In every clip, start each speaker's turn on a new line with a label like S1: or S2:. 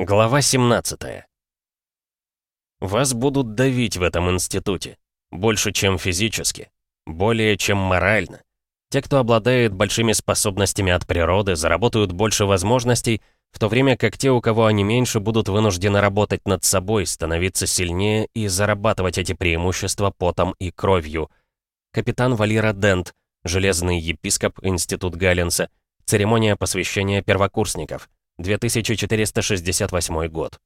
S1: Глава 17 Вас будут давить в этом институте. Больше, чем физически. Более, чем морально. Те, кто обладает большими способностями от природы, заработают больше возможностей, в то время как те, у кого они меньше, будут вынуждены работать над собой, становиться сильнее и зарабатывать эти преимущества потом и кровью. Капитан Валера Дент, железный епископ Институт Галлинса, церемония посвящения первокурсников – 2468 год.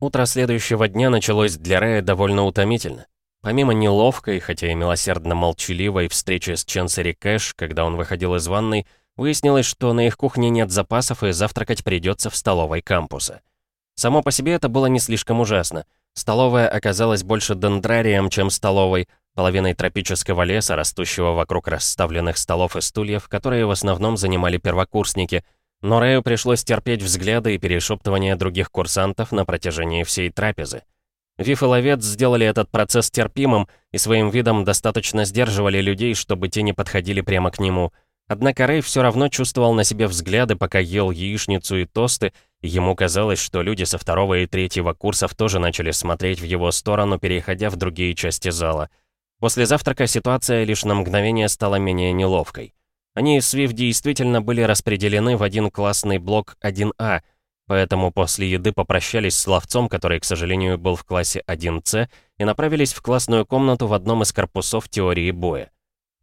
S1: Утро следующего дня началось для Рэя довольно утомительно. Помимо неловкой, хотя и милосердно молчаливой встречи с Ченсери Кэш, когда он выходил из ванной, выяснилось, что на их кухне нет запасов и завтракать придется в столовой кампуса. Само по себе это было не слишком ужасно. Столовая оказалась больше дендрарием, чем столовой, половиной тропического леса, растущего вокруг расставленных столов и стульев, которые в основном занимали первокурсники, но Рэю пришлось терпеть взгляды и перешептывания других курсантов на протяжении всей трапезы. Вив и Ловец сделали этот процесс терпимым и своим видом достаточно сдерживали людей, чтобы те не подходили прямо к нему. Однако Рэй все равно чувствовал на себе взгляды, пока ел яичницу и тосты, и ему казалось, что люди со второго и третьего курсов тоже начали смотреть в его сторону, переходя в другие части зала. После завтрака ситуация лишь на мгновение стала менее неловкой. Они с Вив действительно были распределены в один классный блок 1А, поэтому после еды попрощались с ловцом, который, к сожалению, был в классе 1С, и направились в классную комнату в одном из корпусов теории боя.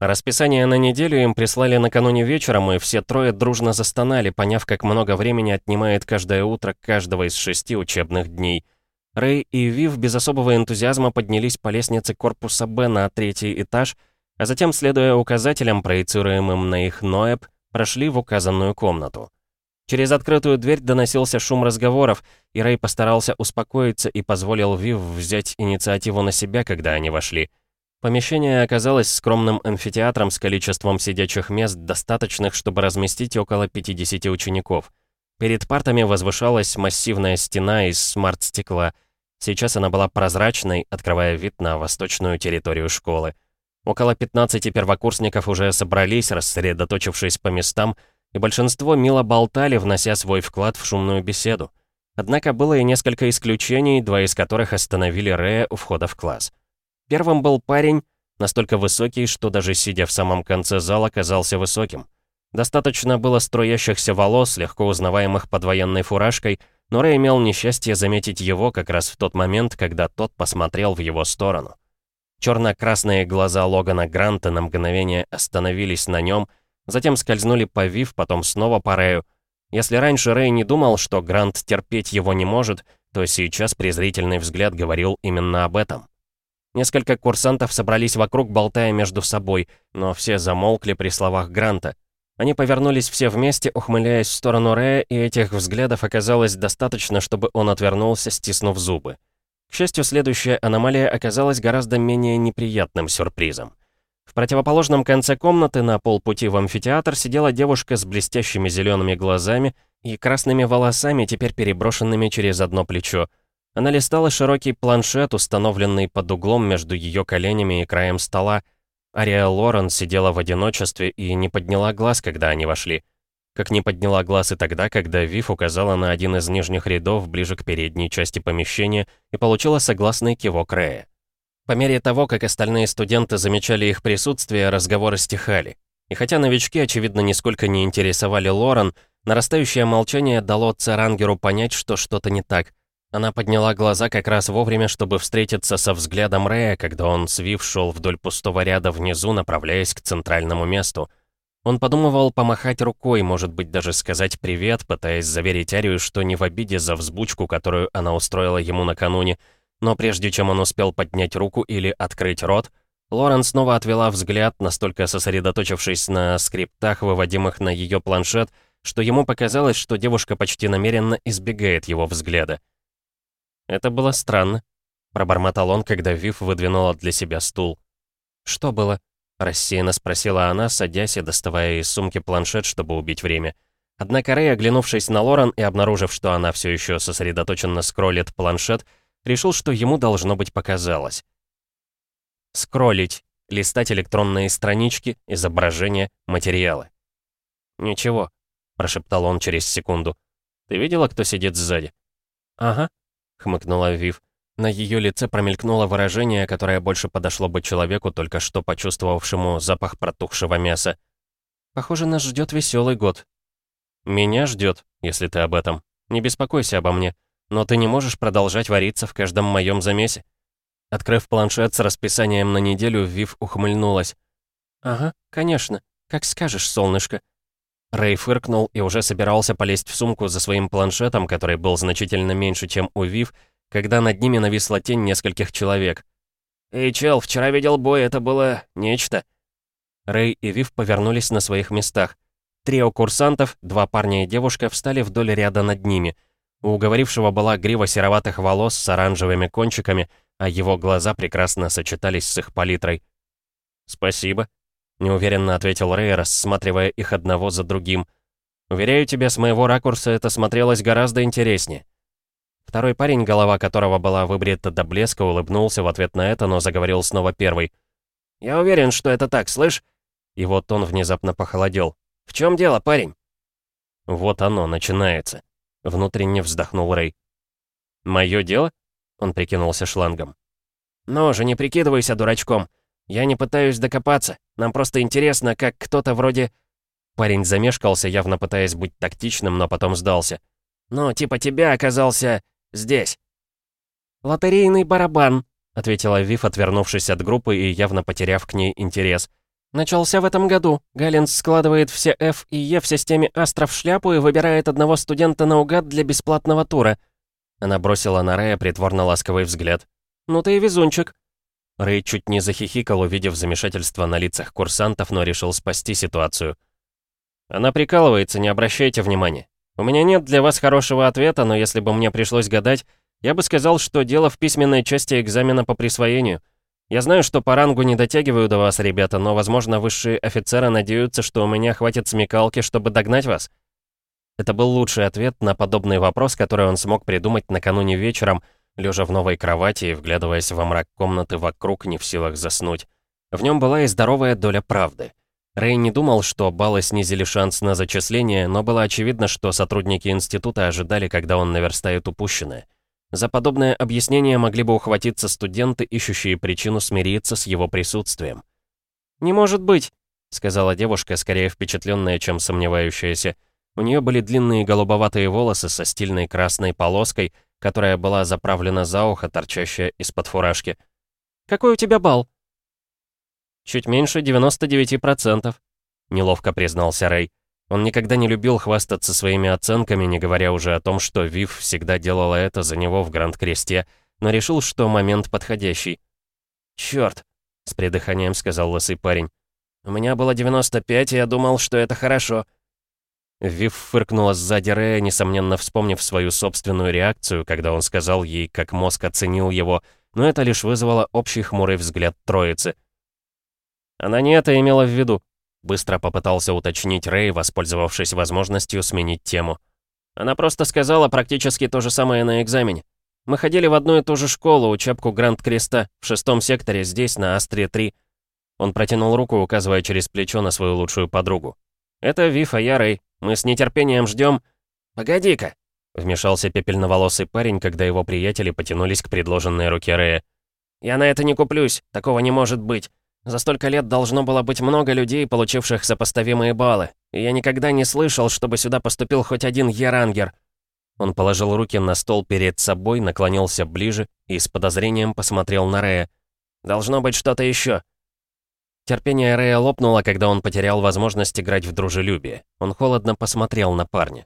S1: Расписание на неделю им прислали накануне вечером, и все трое дружно застонали, поняв, как много времени отнимает каждое утро каждого из шести учебных дней. Рэй и Вив без особого энтузиазма поднялись по лестнице корпуса Б на третий этаж — а затем, следуя указателям, проецируемым на их ноэб, прошли в указанную комнату. Через открытую дверь доносился шум разговоров, и Рэй постарался успокоиться и позволил Вив взять инициативу на себя, когда они вошли. Помещение оказалось скромным амфитеатром с количеством сидячих мест, достаточных, чтобы разместить около 50 учеников. Перед партами возвышалась массивная стена из смарт-стекла. Сейчас она была прозрачной, открывая вид на восточную территорию школы. Около 15 первокурсников уже собрались, рассредоточившись по местам, и большинство мило болтали, внося свой вклад в шумную беседу. Однако было и несколько исключений, два из которых остановили Рея у входа в класс. Первым был парень, настолько высокий, что даже сидя в самом конце зала казался высоким. Достаточно было струящихся волос, легко узнаваемых под военной фуражкой, но Рэй имел несчастье заметить его как раз в тот момент, когда тот посмотрел в его сторону. Черно-красные глаза Логана Гранта на мгновение остановились на нем, затем скользнули по Вив, потом снова по Рэю. Если раньше Рэй не думал, что Грант терпеть его не может, то сейчас презрительный взгляд говорил именно об этом. Несколько курсантов собрались вокруг, болтая между собой, но все замолкли при словах Гранта. Они повернулись все вместе, ухмыляясь в сторону Рэя, и этих взглядов оказалось достаточно, чтобы он отвернулся, стиснув зубы. К счастью, следующая аномалия оказалась гораздо менее неприятным сюрпризом. В противоположном конце комнаты на полпути в амфитеатр сидела девушка с блестящими зелеными глазами и красными волосами, теперь переброшенными через одно плечо. Она листала широкий планшет, установленный под углом между ее коленями и краем стола. Ария Лорен сидела в одиночестве и не подняла глаз, когда они вошли как не подняла глаз и тогда, когда Вив указала на один из нижних рядов ближе к передней части помещения и получила согласный кивок Рэя. По мере того, как остальные студенты замечали их присутствие, разговоры стихали. И хотя новички, очевидно, нисколько не интересовали Лорен, нарастающее молчание дало Церангеру понять, что что-то не так. Она подняла глаза как раз вовремя, чтобы встретиться со взглядом Рэя, когда он, свив, шел вдоль пустого ряда внизу, направляясь к центральному месту — он подумывал помахать рукой, может быть, даже сказать «привет», пытаясь заверить Арию, что не в обиде за взбучку, которую она устроила ему накануне. Но прежде чем он успел поднять руку или открыть рот, Лорен снова отвела взгляд, настолько сосредоточившись на скриптах, выводимых на ее планшет, что ему показалось, что девушка почти намеренно избегает его взгляда. «Это было странно», — пробормотал он, когда Вив выдвинула для себя стул. «Что было?» Рассеянно спросила она, садясь и доставая из сумки планшет, чтобы убить время. Однако Рэй, оглянувшись на Лорен и обнаружив, что она все еще сосредоточенно скроллит планшет, решил, что ему должно быть показалось. Скроллить, листать электронные странички, изображения, материалы. «Ничего», — прошептал он через секунду. Ты видела, кто сидит сзади?» «Ага», — хмыкнула Вив. На ее лице промелькнуло выражение, которое больше подошло бы человеку, только что почувствовавшему запах протухшего мяса. «Похоже, нас ждет веселый год». «Меня ждет, если ты об этом. Не беспокойся обо мне. Но ты не можешь продолжать вариться в каждом моем замесе». Открыв планшет с расписанием на неделю, Вив ухмыльнулась. «Ага, конечно. Как скажешь, солнышко». Рэй фыркнул и уже собирался полезть в сумку за своим планшетом, который был значительно меньше, чем у Вив, когда над ними нависла тень нескольких человек. «Эй, чел, вчера видел бой, это было нечто». Рэй и Вив повернулись на своих местах. Трио курсантов, два парня и девушка, встали вдоль ряда над ними. У уговорившего была грива сероватых волос с оранжевыми кончиками, а его глаза прекрасно сочетались с их палитрой. «Спасибо», — неуверенно ответил Рэй, рассматривая их одного за другим. «Уверяю тебя, с моего ракурса это смотрелось гораздо интереснее». Второй парень, голова которого была выбрита до блеска, улыбнулся в ответ на это, но заговорил снова первый. «Я уверен, что это так, слышь?» И вот он внезапно похолодел. «В чем дело, парень?» «Вот оно, начинается», — внутренне вздохнул Рэй. «Мое дело?» — он прикинулся шлангом. «Ну же, не прикидывайся дурачком. Я не пытаюсь докопаться. Нам просто интересно, как кто-то вроде...» Парень замешкался, явно пытаясь быть тактичным, но потом сдался. «Ну, типа тебя оказался Здесь». «Лотерейный барабан», — ответила Вив, отвернувшись от группы и явно потеряв к ней интерес. «Начался в этом году. Галлинс складывает все F и E в системе Астра в шляпу и выбирает одного студента наугад для бесплатного тура». Она бросила на Рэя притворно-ласковый взгляд. «Ну ты и везунчик». Рэй чуть не захихикал, увидев замешательство на лицах курсантов, но решил спасти ситуацию. «Она прикалывается, не обращайте внимания. У меня нет для вас хорошего ответа, но если бы мне пришлось гадать, я бы сказал, что дело в письменной части экзамена по присвоению. Я знаю, что по рангу не дотягиваю до вас, ребята, но, возможно, высшие офицеры надеются, что у меня хватит смекалки, чтобы догнать вас. Это был лучший ответ на подобный вопрос, который он смог придумать накануне вечером, лежа в новой кровати и вглядываясь во мрак комнаты вокруг, не в силах заснуть. В нем была и здоровая доля правды. Рэй не думал, что баллы снизили шанс на зачисление, но было очевидно, что сотрудники института ожидали, когда он наверстает упущенное. За подобное объяснение могли бы ухватиться студенты, ищущие причину смириться с его присутствием. «Не может быть», — сказала девушка, скорее впечатленная, чем сомневающаяся. У нее были длинные голубоватые волосы со стильной красной полоской, которая была заправлена за ухо, торчащая из-под фуражки. «Какой у тебя балл?» «Чуть меньше 99%, — неловко признался Рэй. Он никогда не любил хвастаться своими оценками, не говоря уже о том, что Вив всегда делала это за него в Гранд-Кресте, но решил, что момент подходящий. «Чёрт!» — с придыханием сказал лысый парень. «У меня было 95, и я думал, что это хорошо». Вив фыркнула сзади Рэя, несомненно вспомнив свою собственную реакцию, когда он сказал ей, как мозг оценил его, но это лишь вызвало общий хмурый взгляд троицы — она не это имела в виду. Быстро попытался уточнить Рэй, воспользовавшись возможностью сменить тему. Она просто сказала практически то же самое на экзамене. Мы ходили в одну и ту же школу, учебку Гранд-Креста, в шестом секторе, здесь, на Астре-3. Он протянул руку, указывая через плечо на свою лучшую подругу. «Это Виф, а я Рэй. Мы с нетерпением ждем...» «Погоди-ка!» — вмешался пепельноволосый парень, когда его приятели потянулись к предложенной руке Рэя. «Я на это не куплюсь, такого не может быть. За столько лет должно было быть много людей, получивших сопоставимые баллы. И я никогда не слышал, чтобы сюда поступил хоть один Ярангер. Он положил руки на стол перед собой, наклонился ближе и с подозрением посмотрел на Рея. «Должно быть что-то еще. Терпение Рея лопнуло, когда он потерял возможность играть в дружелюбие. Он холодно посмотрел на парня.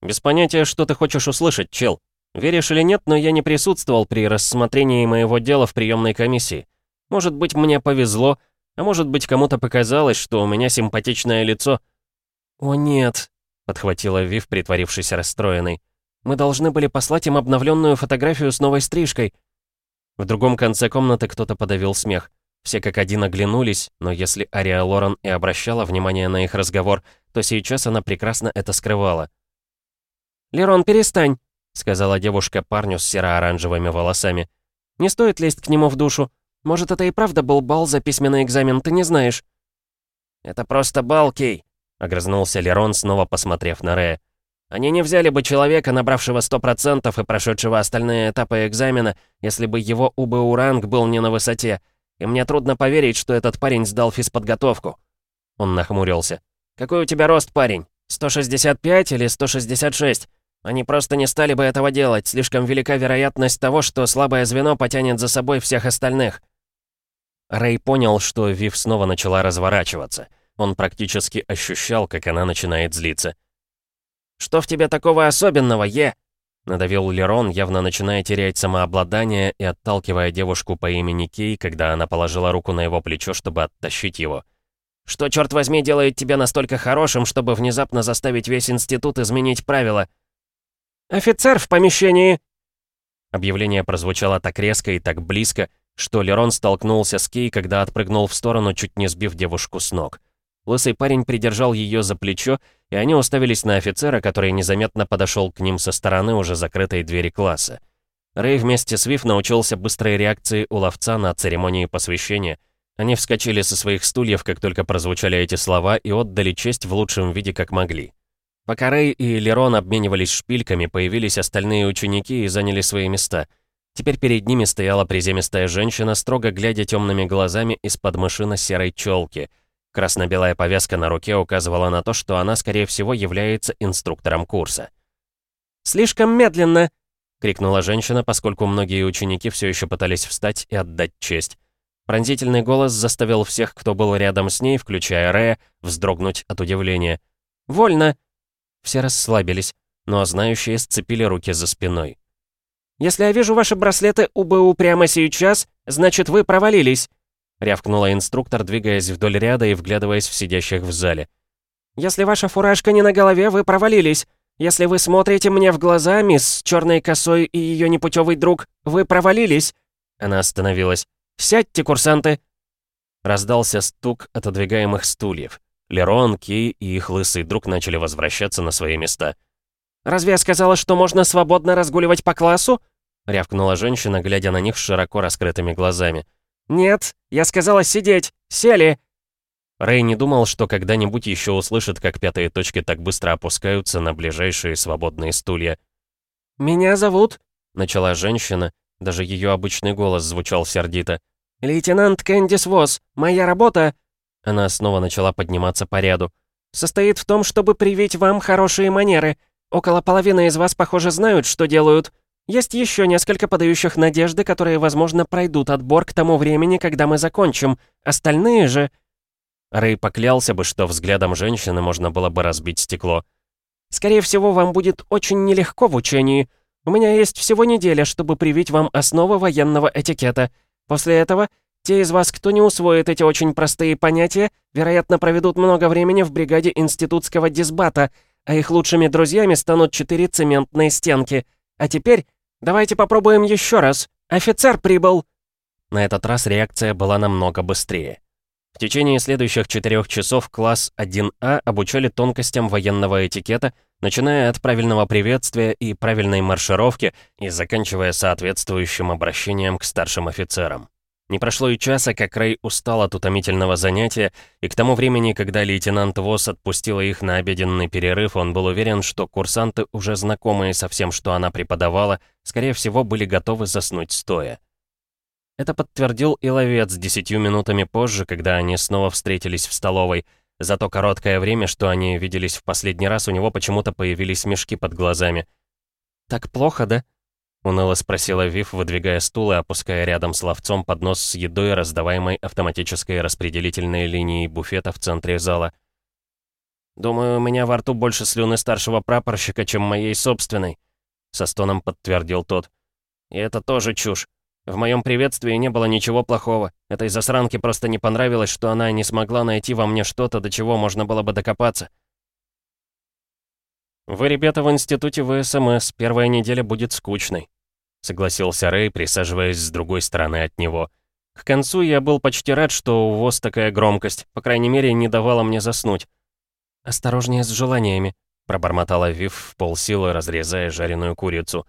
S1: «Без понятия, что ты хочешь услышать, чел. Веришь или нет, но я не присутствовал при рассмотрении моего дела в приемной комиссии. Может быть, мне повезло, а может быть, кому-то показалось, что у меня симпатичное лицо. «О, нет», — подхватила Вив, притворившись расстроенной. «Мы должны были послать им обновленную фотографию с новой стрижкой». В другом конце комнаты кто-то подавил смех. Все как один оглянулись, но если Ария Лорен и обращала внимание на их разговор, то сейчас она прекрасно это скрывала. «Лерон, перестань», — сказала девушка парню с серо-оранжевыми волосами. «Не стоит лезть к нему в душу. Может, это и правда был бал за письменный экзамен, ты не знаешь?» «Это просто бал, Кей», — огрызнулся Лерон, снова посмотрев на Рея. Они не взяли бы человека, набравшего 100% и прошедшего остальные этапы экзамена, если бы его УБУ-ранг был не на высоте. И мне трудно поверить, что этот парень сдал физподготовку». Он нахмурился. «Какой у тебя рост, парень? 165 или 166? Они просто не стали бы этого делать, слишком велика вероятность того, что слабое звено потянет за собой всех остальных». Рэй понял, что Вив снова начала разворачиваться. Он практически ощущал, как она начинает злиться. «Что в тебе такого особенного, Е?» Надавил Лерон, явно начиная терять самообладание и отталкивая девушку по имени Кей, когда она положила руку на его плечо, чтобы оттащить его. «Что, черт возьми, делает тебя настолько хорошим, чтобы внезапно заставить весь институт изменить правила?» «Офицер в помещении!» Объявление прозвучало так резко и так близко, что Лерон столкнулся с Кей, когда отпрыгнул в сторону, чуть не сбив девушку с ног. Лысый парень придержал ее за плечо, и они уставились на офицера, который незаметно подошел к ним со стороны уже закрытой двери класса. Рэй вместе с Вив научился быстрой реакции у ловца на церемонии посвящения. Они вскочили со своих стульев, как только прозвучали эти слова, и отдали честь в лучшем виде, как могли. Пока Рэй и Лерон обменивались шпильками, появились остальные ученики и заняли свои места. Теперь перед ними стояла приземистая женщина, строго глядя темными глазами из-под мышины серой челки — Красно-белая повязка на руке указывала на то, что она, скорее всего, является инструктором курса. «Слишком медленно!» — крикнула женщина, поскольку многие ученики все еще пытались встать и отдать честь. Пронзительный голос заставил всех, кто был рядом с ней, включая Рэя, вздрогнуть от удивления. «Вольно!» Все расслабились, но знающие сцепили руки за спиной. «Если я вижу ваши браслеты УБУ прямо сейчас, значит, вы провалились!» — рявкнула инструктор, двигаясь вдоль ряда и вглядываясь в сидящих в зале. «Если ваша фуражка не на голове, вы провалились. Если вы смотрите мне в глаза, мисс с черной косой и ее непутевый друг, вы провалились». Она остановилась. «Сядьте, курсанты!» Раздался стук отодвигаемых стульев. Лерон, Кей и их лысый друг начали возвращаться на свои места. «Разве я сказала, что можно свободно разгуливать по классу?» — рявкнула женщина, глядя на них широко раскрытыми глазами. «Нет, я сказала сидеть! Сели!» Рэй не думал, что когда-нибудь еще услышит, как пятые точки так быстро опускаются на ближайшие свободные стулья. «Меня зовут...» — начала женщина, даже ее обычный голос звучал сердито. «Лейтенант Кэндис Восс, моя работа...» Она снова начала подниматься по ряду. «Состоит в том, чтобы привить вам хорошие манеры. Около половины из вас, похоже, знают, что делают. Есть еще несколько подающих надежды, которые, возможно, пройдут отбор к тому времени, когда мы закончим. Остальные же...» Рэй поклялся бы, что взглядом женщины можно было бы разбить стекло. «Скорее всего, вам будет очень нелегко в учении. У меня есть всего неделя, чтобы привить вам основы военного этикета. После этого те из вас, кто не усвоит эти очень простые понятия, вероятно, проведут много времени в бригаде институтского дисбата, а их лучшими друзьями станут четыре цементные стенки. А теперь «Давайте попробуем еще раз. Офицер прибыл!» На этот раз реакция была намного быстрее. В течение следующих четырех часов класс 1А обучали тонкостям военного этикета, начиная от правильного приветствия и правильной маршировки и заканчивая соответствующим обращением к старшим офицерам. Не прошло и часа, как Рэй устал от утомительного занятия, и к тому времени, когда лейтенант ВОЗ отпустила их на обеденный перерыв, он был уверен, что курсанты, уже знакомые со всем, что она преподавала, скорее всего, были готовы заснуть стоя. Это подтвердил и ловец десятью минутами позже, когда они снова встретились в столовой. За то короткое время, что они виделись в последний раз, у него почему-то появились мешки под глазами. «Так плохо, да?» Уныло спросила Вив, выдвигая стул и опуская рядом с ловцом поднос с едой, раздаваемой автоматической распределительной линией буфета в центре зала. «Думаю, у меня во рту больше слюны старшего прапорщика, чем моей собственной», — со стоном подтвердил тот. «И это тоже чушь. В моем приветствии не было ничего плохого. Этой засранке просто не понравилось, что она не смогла найти во мне что-то, до чего можно было бы докопаться. «Вы, ребята, в институте ВСМС, первая неделя будет скучной», — согласился Рэй, присаживаясь с другой стороны от него. «К концу я был почти рад, что у вас такая громкость, по крайней мере, не давала мне заснуть». «Осторожнее с желаниями», — пробормотала Вив в полсилы, разрезая жареную курицу.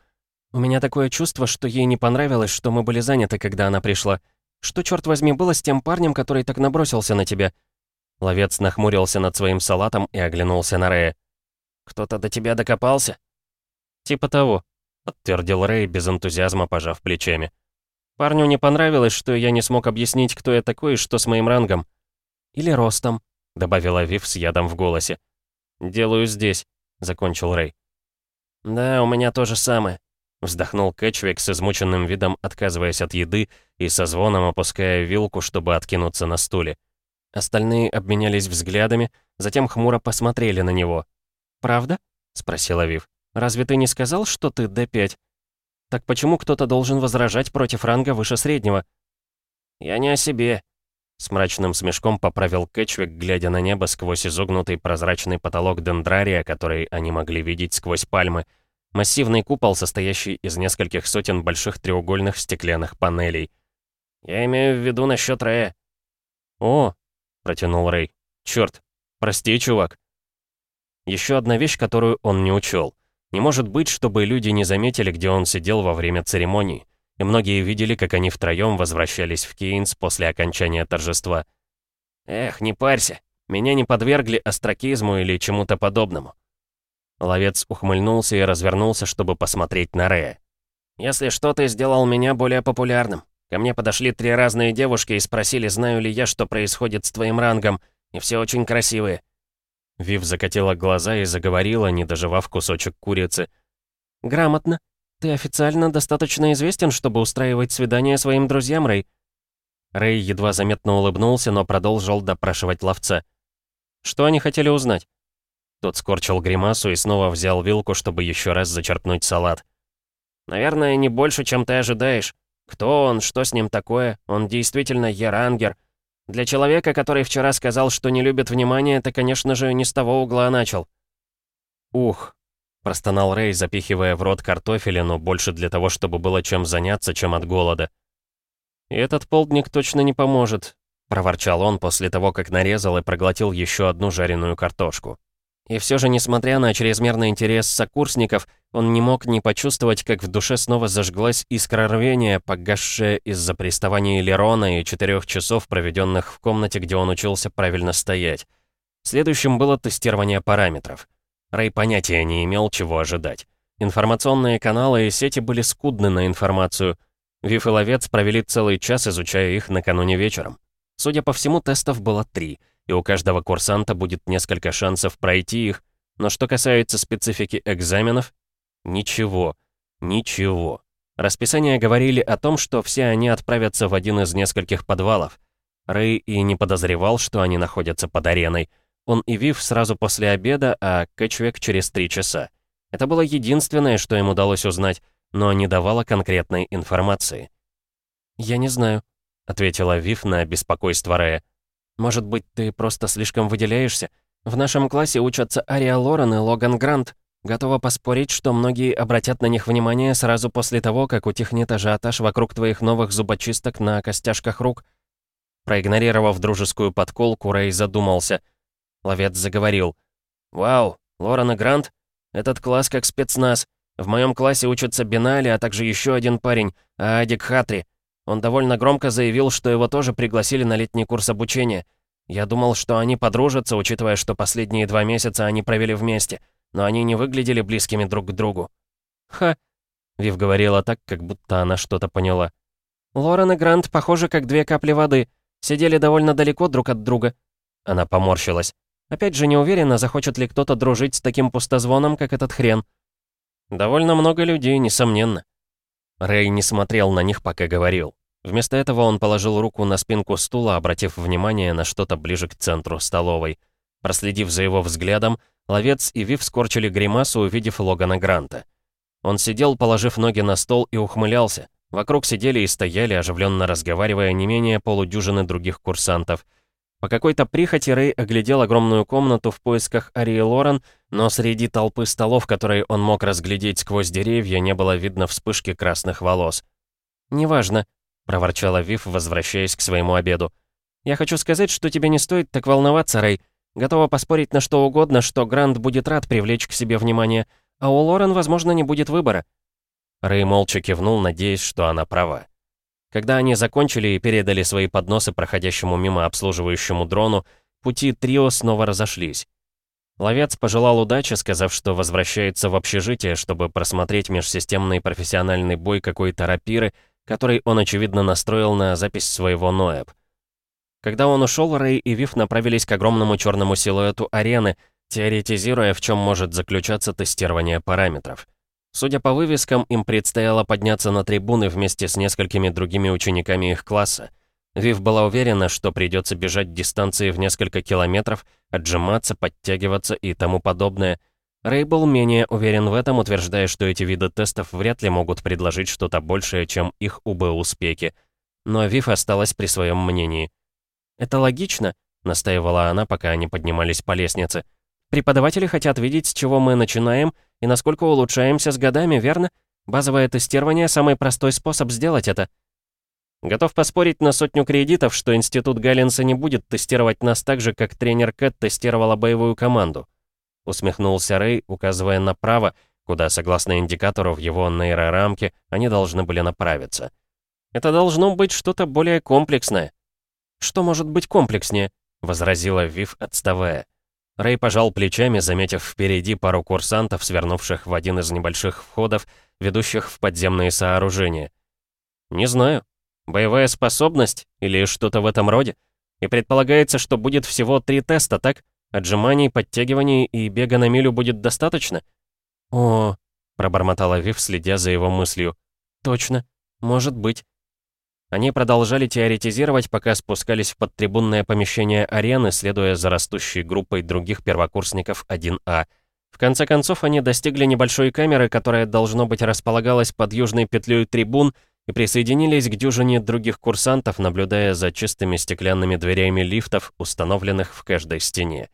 S1: «У меня такое чувство, что ей не понравилось, что мы были заняты, когда она пришла. Что, черт возьми, было с тем парнем, который так набросился на тебя?» Ловец нахмурился над своим салатом и оглянулся на Рэя.
S2: кто-то до тебя докопался?»
S1: «Типа того», — подтвердил Рэй, без энтузиазма пожав плечами. «Парню не понравилось, что я не смог объяснить, кто я такой и что с моим рангом». «Или ростом», — добавила Вив с ядом в голосе. «Делаю здесь», — закончил Рэй.
S2: «Да, у меня то же самое», —
S1: вздохнул Кэтчвик с измученным видом, отказываясь от еды и со звоном опуская вилку, чтобы откинуться на стуле. Остальные обменялись взглядами, затем хмуро посмотрели на него. «Правда?» — спросила Вив. «Разве ты не сказал, что ты Д5? Так почему кто-то должен возражать против ранга выше среднего?»
S2: «Я не о себе», — с мрачным смешком поправил Кэтчвик, глядя на небо сквозь изогнутый прозрачный потолок дендрария, который они могли видеть сквозь пальмы. Массивный купол, состоящий из нескольких сотен больших треугольных стеклянных панелей. «Я имею в виду насчет Рэя».
S1: «О, — протянул Рэй. «Чёрт! Прости, чувак!» Еще одна вещь, которую он не учел. Не может быть, чтобы люди не заметили, где он сидел во время церемонии. И многие видели, как они втроем возвращались в Кейнс после окончания торжества.
S2: «Эх, не парься. Меня не подвергли остракизму или чему-то подобному».
S1: Ловец ухмыльнулся и развернулся, чтобы посмотреть на Рэя.
S2: «Если что, ты сделал меня более популярным. Ко мне подошли три разные девушки и спросили, знаю ли я, что происходит с твоим рангом, и все очень красивые».
S1: Вив закатила глаза и заговорила, не доживав кусочек курицы.
S3: «Грамотно. Ты официально достаточно известен, чтобы устраивать свидания своим друзьям, Рэй».
S1: Рэй едва заметно улыбнулся, но продолжил допрашивать ловца. «Что они хотели узнать?» Тот скорчил гримасу и снова взял вилку, чтобы еще раз зачерпнуть салат.
S2: «Наверное, не больше, чем ты ожидаешь. Кто он, что с ним такое? Он действительно Ерангер. Для человека, который вчера сказал, что не любит внимания, это, конечно же, не с того угла начал.
S1: «Ух», — простонал Рэй, запихивая в рот картофеля, но больше для того, чтобы было чем заняться, чем от голода. «И этот полдник точно не поможет», — проворчал он после того, как нарезал и проглотил еще одну жареную картошку. И все же, несмотря на чрезмерный интерес сокурсников, он не мог не почувствовать, как в душе снова зажглась искра рвения, погасшая из-за приставания Лерона и четырех часов, проведенных в комнате, где он учился правильно стоять. Следующим было тестирование параметров. Рэй понятия не имел, чего ожидать. Информационные каналы и сети были скудны на информацию. Вив и Ловец провели целый час, изучая их накануне вечером. Судя по всему, тестов было три — и у каждого курсанта будет несколько шансов пройти их, но что касается специфики экзаменов, ничего, ничего. Расписания говорили о том, что все они отправятся в один из нескольких подвалов. Рэй и не подозревал, что они находятся под ареной. Он и Вив сразу после обеда, а Кэтчвек через три часа. Это было единственное, что им удалось узнать, но не давало конкретной информации.
S3: «Я не знаю», — ответила Вив на беспокойство Рэя. Может быть, ты просто слишком выделяешься? В нашем классе учатся Ария Лорен и Логан Грант. Готова поспорить, что многие обратят на них внимание сразу после того, как утихнет ажиотаж вокруг твоих новых зубочисток на костяшках рук.
S1: Проигнорировав дружескую подколку, Рэй задумался. Ловец заговорил.
S2: «Вау, Лорен и Грант? Этот класс как спецназ. В моем классе учатся Бинали, а также еще один парень, Адик Хатри. Он довольно громко заявил, что его тоже пригласили на летний курс обучения. Я думал, что они подружатся, учитывая, что последние два месяца они провели вместе, но они не выглядели близкими друг к другу.
S1: «Ха!» Вив говорила так, как будто она что-то поняла.
S3: «Лорен и Грант похожи, как две капли воды. Сидели довольно далеко друг от друга».
S1: Она поморщилась.
S3: «Опять же не уверена, захочет ли кто-то дружить с таким пустозвоном, как этот хрен».
S1: «Довольно много людей, несомненно». Рэй не смотрел на них, пока говорил. Вместо этого он положил руку на спинку стула, обратив внимание на что-то ближе к центру столовой. Проследив за его взглядом, ловец и Вив скорчили гримасу, увидев Логана Гранта. Он сидел, положив ноги на стол и ухмылялся. Вокруг сидели и стояли, оживленно разговаривая не менее полудюжины других курсантов. По какой-то прихоти Рэй оглядел огромную комнату в поисках Арии Лорен, но среди толпы столов, которые он мог разглядеть сквозь деревья, не было видно вспышки красных волос.
S3: «Неважно», проворчала Вив, возвращаясь к своему обеду. «Я хочу сказать, что тебе не стоит так волноваться, Рэй. Готова поспорить на что угодно, что Грант будет рад привлечь к себе внимание, а у Лорен, возможно, не будет выбора».
S1: Рэй молча кивнул, надеясь, что она права. Когда они закончили и передали свои подносы проходящему мимо обслуживающему дрону, пути трио снова разошлись. Ловец пожелал удачи, сказав, что возвращается в общежитие, чтобы просмотреть межсистемный профессиональный бой какой-то рапиры, который он, очевидно, настроил на запись своего Ноэб. Когда он ушел, Рэй и Вив направились к огромному черному силуэту арены, теоретизируя, в чем может заключаться тестирование параметров. Судя по вывескам, им предстояло подняться на трибуны вместе с несколькими другими учениками их класса. Вив была уверена, что придется бежать дистанции в несколько километров, отжиматься, подтягиваться и тому подобное. Рэй был менее уверен в этом, утверждая, что эти виды тестов вряд ли могут предложить что-то большее, чем их УБ-успехи. Но Вив осталась при своем мнении. «Это логично», — настаивала она, пока они поднимались по лестнице. «Преподаватели хотят видеть, с чего мы начинаем и насколько улучшаемся с годами, верно? Базовое тестирование — самый простой способ сделать это». Готов поспорить на сотню кредитов, что Институт Галлинса не будет тестировать нас так же, как тренер Кэт тестировала боевую команду. Усмехнулся Рэй, указывая направо, куда, согласно индикатору в его нейрорамке, они должны были направиться. Это должно быть что-то более комплексное. Что может быть комплекснее? возразила Вив, отставая. Рэй пожал плечами, заметив впереди пару курсантов, свернувших в один из небольших входов, ведущих в подземные сооружения. «Не знаю», Боевая способность или что-то в этом роде? И предполагается, что будет всего три теста, так? Отжиманий, подтягиваний и бега на милю будет достаточно? О, пробормотала Вив, следя за его мыслью. Точно, может быть. Они продолжали теоретизировать, пока спускались в подтрибунное помещение арены, следуя за растущей группой других первокурсников 1А. В конце концов, они достигли небольшой камеры, которая, должно быть, располагалась под южной петлей трибун, и присоединились к дюжине других курсантов, наблюдая за чистыми стеклянными дверями лифтов, установленных в каждой стене.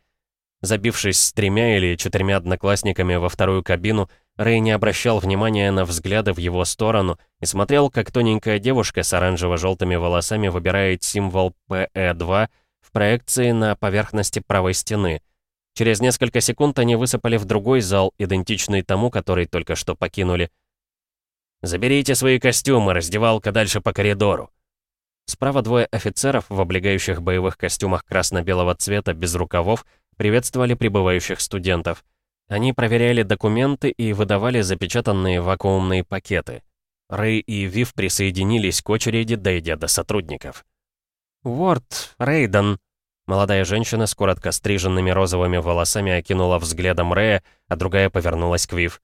S1: Забившись с тремя или четырьмя одноклассниками во вторую кабину, Рэй не обращал внимания на взгляды в его сторону и смотрел, как тоненькая девушка с оранжево-желтыми волосами выбирает символ PE2 в проекции на поверхности правой стены. Через несколько секунд они высыпали в другой зал, идентичный тому, который только что покинули, «Заберите свои костюмы, раздевалка дальше по коридору». Справа двое офицеров в облегающих боевых костюмах красно-белого цвета без рукавов приветствовали прибывающих студентов. Они проверяли документы и выдавали запечатанные вакуумные пакеты. Рэй и Вив присоединились к очереди, дойдя до сотрудников. «Уорд, Рейден», Молодая женщина с коротко стриженными розовыми волосами окинула взглядом Рэя, а другая повернулась к Вив.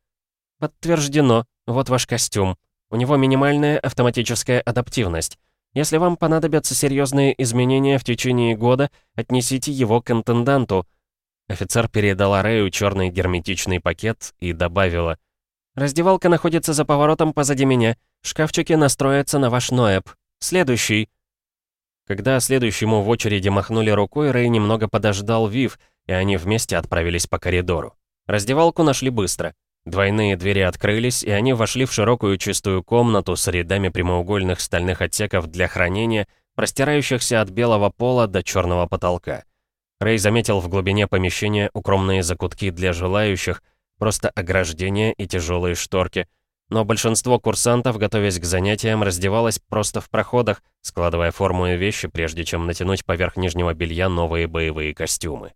S1: «Подтверждено. Вот ваш костюм. У него минимальная автоматическая адаптивность. Если вам понадобятся серьезные изменения в течение года, отнесите его к интенданту». Офицер передала Рэю черный герметичный пакет и добавила. «Раздевалка находится за поворотом позади меня. Шкафчики настроятся на ваш Ноэб. Следующий». Когда следующему в очереди махнули рукой, Рэй немного подождал Вив, и они вместе отправились по коридору. Раздевалку нашли быстро. Двойные двери открылись, и они вошли в широкую чистую комнату с рядами прямоугольных стальных отсеков для хранения, простирающихся от белого пола до черного потолка. Рэй заметил в глубине помещения укромные закутки для желающих, просто ограждения и тяжелые шторки. Но большинство курсантов, готовясь к занятиям, раздевалось просто в проходах, складывая форму и вещи, прежде чем натянуть поверх нижнего белья новые боевые костюмы.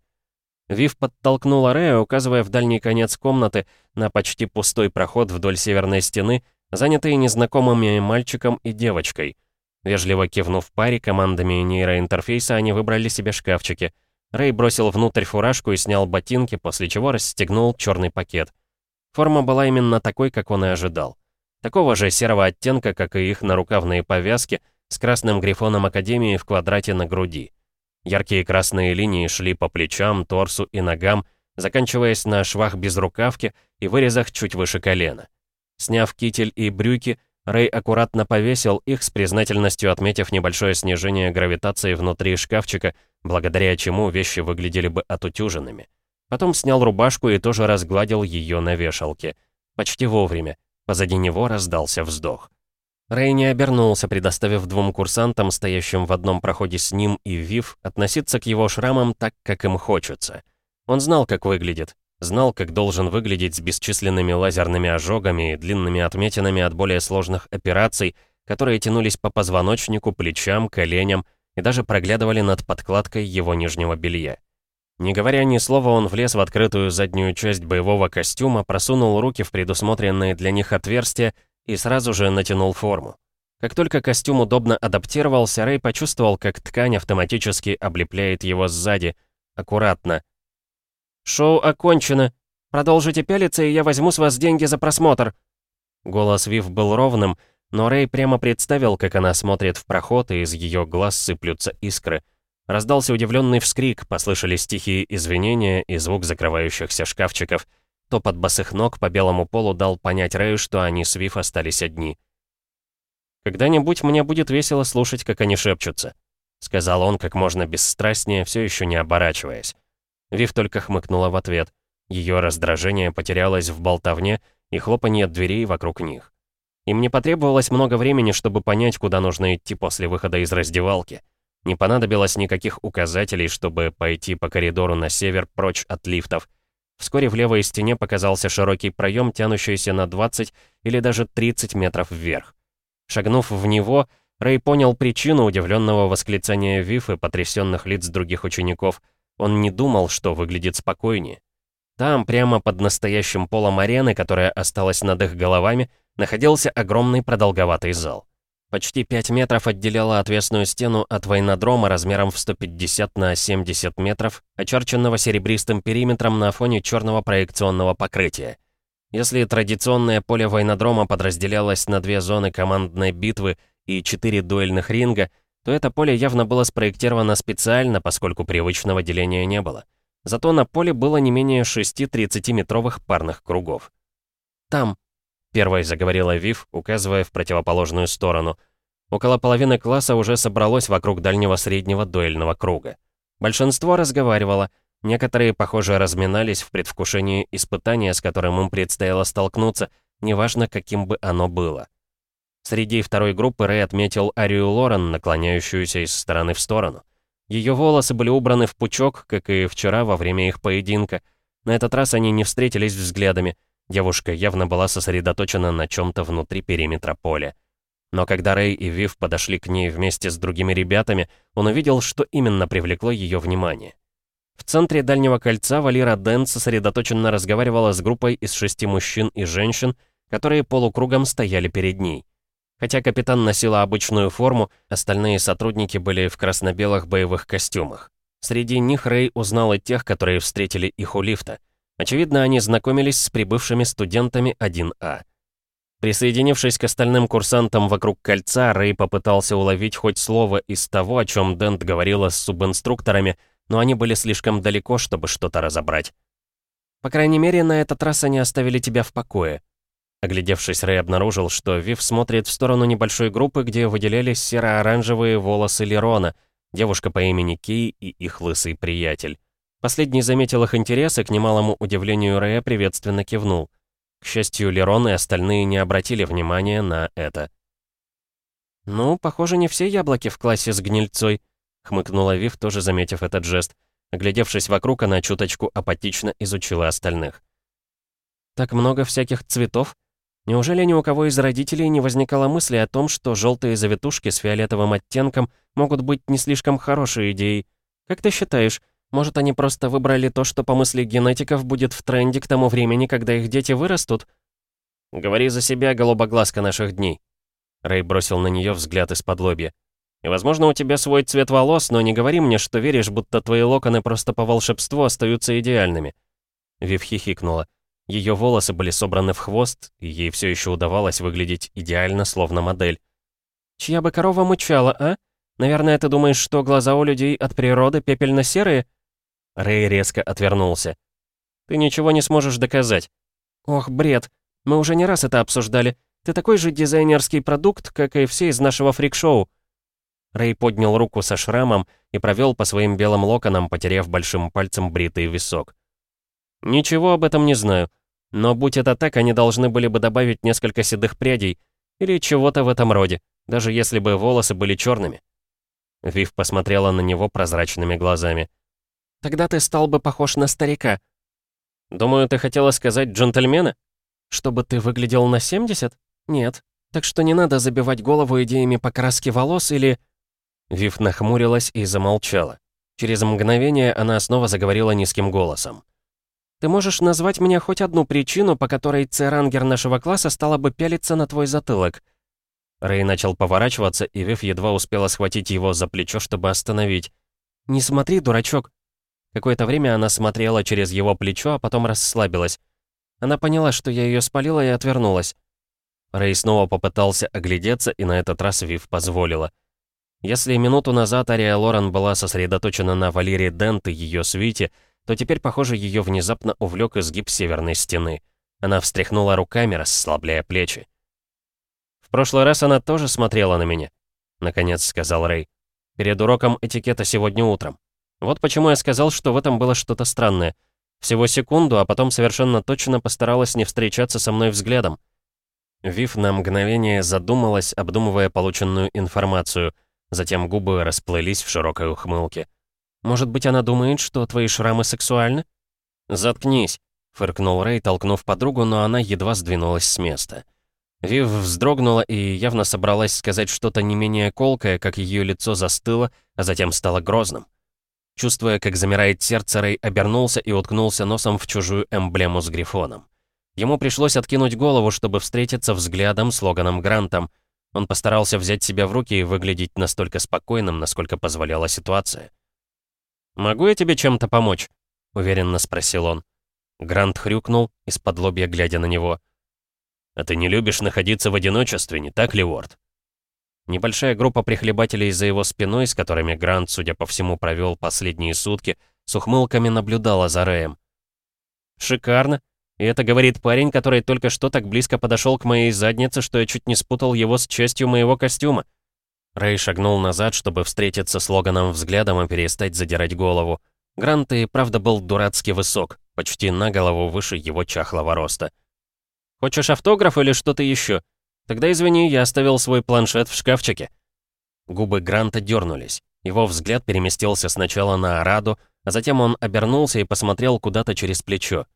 S1: Вив подтолкнула Рея, указывая в дальний конец комнаты на почти пустой проход вдоль северной стены, занятый незнакомыми мальчиком и девочкой. Вежливо кивнув паре командами нейроинтерфейса, они выбрали себе шкафчики. Рэй бросил внутрь фуражку и снял ботинки, после чего расстегнул черный пакет. Форма была именно такой, как он и ожидал. Такого же серого оттенка, как и их нарукавные повязки, с красным грифоном Академии в квадрате на груди. Яркие красные линии шли по плечам, торсу и ногам, заканчиваясь на швах без рукавки и вырезах чуть выше колена. Сняв китель и брюки, Рэй аккуратно повесил их с признательностью отметив небольшое снижение гравитации внутри шкафчика, благодаря чему вещи выглядели бы отутюженными. Потом снял рубашку и тоже разгладил ее на вешалке. Почти вовремя. Позади него раздался вздох. Рэй не обернулся, предоставив двум курсантам, стоящим в одном проходе с ним и Вив, относиться к его шрамам так, как им хочется. Он знал, как выглядит. Знал, как должен выглядеть с бесчисленными лазерными ожогами и длинными отметинами от более сложных операций, которые тянулись по позвоночнику, плечам, коленям и даже проглядывали над подкладкой его нижнего белья. Не говоря ни слова, он влез в открытую заднюю часть боевого костюма, просунул руки в предусмотренные для них отверстия и сразу же натянул форму. Как только костюм удобно адаптировался, Рэй почувствовал, как ткань автоматически облепляет его сзади, аккуратно.
S3: «Шоу окончено. Продолжите пялиться, и я возьму с вас деньги за просмотр».
S1: Голос Вив был ровным, но Рэй прямо представил, как она смотрит в проход, и из ее глаз сыплются искры. Раздался удивленный вскрик, послышались тихие извинения и звук закрывающихся шкафчиков. Топот босых ног по белому полу дал понять Рэю, что они с Вив остались одни. «Когда-нибудь мне будет весело слушать, как они шепчутся», — сказал он как можно бесстрастнее, все еще не оборачиваясь. Вив только хмыкнула в ответ. Ее раздражение потерялось в болтовне и хлопанье дверей вокруг них. Им не потребовалось много времени, чтобы понять, куда нужно идти после выхода из раздевалки. Не понадобилось никаких указателей, чтобы пойти по коридору на север прочь от лифтов. Вскоре в левой стене показался широкий проем, тянущийся на 20 или даже 30 метров вверх. Шагнув в него, Рэй понял причину удивленного восклицания Виф и потрясенных лиц других учеников. Он не думал, что выглядит спокойнее. Там, прямо под настоящим полом арены, которая осталась над их головами, находился огромный продолговатый зал. Почти 5 метров отделяла отвесную стену от войнодрома размером в 150 на 70 метров, очерченного серебристым периметром на фоне черного проекционного покрытия. Если традиционное поле войнодрома подразделялось на две зоны командной битвы и четыре дуэльных ринга, то это поле явно было спроектировано специально, поскольку привычного деления не было. Зато на поле было не менее шести 30-метровых парных кругов. «Там», — первой заговорила Вив, указывая в противоположную сторону. Около половины класса уже собралось вокруг дальнего среднего дуэльного круга. Большинство разговаривало, некоторые, похоже, разминались в предвкушении испытания, с которым им предстояло столкнуться, неважно, каким бы оно было. Среди второй группы Рэй отметил Арию Лорен, наклоняющуюся из стороны в сторону. Ее волосы были убраны в пучок, как и вчера во время их поединка. На этот раз они не встретились взглядами. Девушка явно была сосредоточена на чем-то внутри периметра поля. Но когда Рэй и Вив подошли к ней вместе с другими ребятами, он увидел, что именно привлекло ее внимание. В центре дальнего кольца Валира Дэн сосредоточенно разговаривала с группой из шести мужчин и женщин, которые полукругом стояли перед ней. Хотя капитан носила обычную форму, остальные сотрудники были в красно-белых боевых костюмах. Среди них Рэй узнал и тех, которые встретили их у лифта. Очевидно, они знакомились с прибывшими студентами 1А. Присоединившись к остальным курсантам вокруг кольца, Рэй попытался уловить хоть слово из того, о чем Дент говорила с субинструкторами, но они были слишком далеко, чтобы что-то разобрать. «По крайней мере, на этот раз они оставили тебя в покое», Оглядевшись, Рэй обнаружил, что Вив смотрит в сторону небольшой группы, где выделялись серо-оранжевые волосы Лерона, девушка по имени Кей и их лысый приятель. Последний заметил их интерес и, к немалому удивлению Рэя, приветственно кивнул. К счастью, Лерон и остальные не обратили внимания на это. «Ну, похоже, не все яблоки в классе с гнильцой», — хмыкнула Вив, тоже заметив этот жест. Оглядевшись вокруг, она чуточку апатично изучила остальных. «Так много всяких цветов?» Неужели ни у кого из родителей не возникало мысли о том, что желтые завитушки с фиолетовым оттенком могут быть не слишком хорошей идеей? Как ты считаешь, может, они просто выбрали то, что по мысли генетиков будет в тренде к тому времени, когда их дети вырастут? «Говори за себя, голубоглазка наших дней». Рэй бросил на нее взгляд из-под лобья. «И, возможно, у тебя свой цвет волос, но не говори мне, что веришь, будто твои локоны просто по волшебству остаются идеальными». Вив хихикнула. Ее волосы были собраны в хвост, и ей все еще удавалось выглядеть идеально, словно модель. «Чья бы корова мычала, а? Наверное, ты думаешь, что глаза у людей от природы пепельно-серые?» Рэй резко отвернулся. «Ты ничего не сможешь доказать». «Ох, бред. Мы уже не раз это обсуждали. Ты такой же дизайнерский продукт, как и все из нашего фрик-шоу». Рэй поднял руку со шрамом и провел по своим белым локонам, потеряв большим пальцем бритый висок. «Ничего об этом не знаю. Но будь это так, они должны были бы добавить несколько седых прядей или чего-то в этом роде, даже если бы волосы были черными. Вив посмотрела на него прозрачными глазами. «Тогда ты стал бы похож на старика». «Думаю, ты хотела сказать джентльмена? Чтобы ты выглядел на 70? Нет. Так что не надо забивать голову идеями покраски волос или...» Вив нахмурилась и замолчала. Через мгновение она снова заговорила низким голосом.
S3: «Ты можешь назвать мне хоть одну причину, по которой церангер нашего класса стала бы пялиться на твой затылок?»
S1: Рэй начал поворачиваться, и Вив едва успела схватить его за плечо, чтобы остановить.
S3: «Не смотри, дурачок!» Какое-то время она смотрела через его плечо, а потом расслабилась. Она поняла, что я ее спалила и отвернулась.
S1: Рэй снова попытался оглядеться, и на этот раз Вив позволила. Если минуту назад Ария Лорен была сосредоточена на Валерии Дент и ее свите, то теперь, похоже, ее внезапно увлек изгиб северной стены. Она встряхнула руками, расслабляя плечи. «В прошлый раз она тоже смотрела на меня», — наконец сказал Рэй. «Перед уроком этикета сегодня утром. Вот почему я сказал, что в этом было что-то странное. Всего секунду, а потом совершенно точно постаралась не встречаться со мной взглядом. Вив на мгновение задумалась, обдумывая полученную информацию. Затем губы расплылись в широкой ухмылке. «Может быть, она думает, что твои шрамы сексуальны?» «Заткнись», — фыркнул Рэй, толкнув подругу, но она едва сдвинулась с места. Вив вздрогнула и явно собралась сказать что-то не менее колкое, как ее лицо застыло, а затем стало грозным. Чувствуя, как замирает сердце, Рэй обернулся и уткнулся носом в чужую эмблему с грифоном. Ему пришлось откинуть голову, чтобы встретиться взглядом с Логаном Грантом. Он постарался взять себя в руки и выглядеть настолько спокойным, насколько позволяла ситуация. «Могу я тебе чем-то помочь?» — уверенно спросил он. Грант хрюкнул, из-под лобья глядя на него. «А ты не любишь находиться в одиночестве, не так ли, Уорд?» Небольшая группа прихлебателей за его спиной, с которыми Грант, судя по всему, провел последние сутки, с ухмылками наблюдала за Рэем. «Шикарно. И это говорит парень, который только что так близко подошел к моей заднице, что я чуть не спутал его с частью моего костюма». Рэй шагнул назад, чтобы встретиться с Логаном взглядом и перестать задирать голову. Грант и правда был дурацки высок, почти на голову выше его чахлого роста. «Хочешь автограф или что-то еще?» «Тогда извини, я оставил свой планшет в шкафчике». Губы Гранта дернулись. Его взгляд переместился сначала на Араду, а затем он обернулся и посмотрел куда-то через плечо.